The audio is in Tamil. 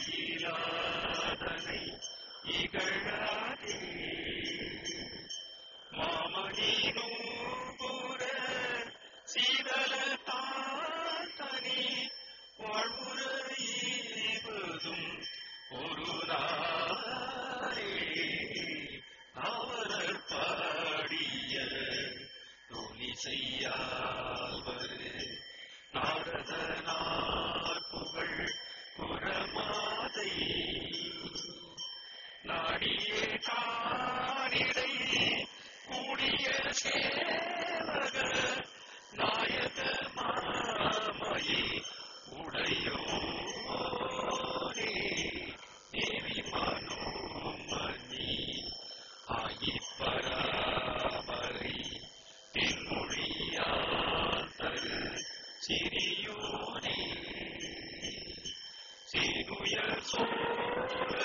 வாய்மையிலாதனை இகழாதே மாமணி நூபுர சீதல தாத்தனி வாழ்வுற ஒரு நாளே பாடிய துணி காணிடை கூடிய சேவக நாயக மாமயி உடையோரே தேவி மனோமணி ஆகி பராமரை தென்மொழியாதல் சிறியோனே சிறுயர் சோழ